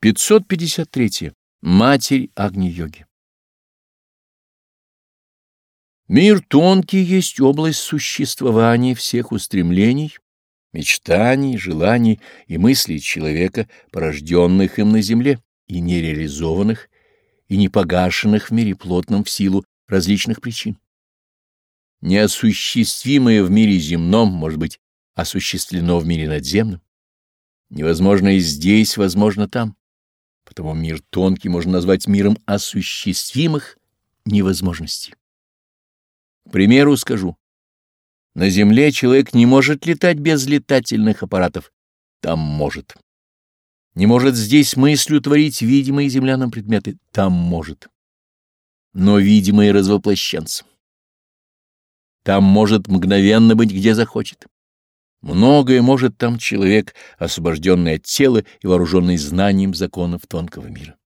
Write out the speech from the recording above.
553. Матерь Агни-йоги Мир тонкий есть область существования всех устремлений, мечтаний, желаний и мыслей человека, порожденных им на земле и нереализованных, и не погашенных в мире плотном в силу различных причин. Неосуществимое в мире земном может быть осуществлено в мире надземном. Невозможное здесь, возможно там. Потому мир тонкий можно назвать миром осуществимых невозможностей. К примеру скажу. На Земле человек не может летать без летательных аппаратов. Там может. Не может здесь мыслью творить видимые земляным предметы. Там может. Но видимые развоплощенцам. Там может мгновенно быть, где захочет. Многое может там человек, освобожденный от тела и вооруженный знанием законов тонкого мира.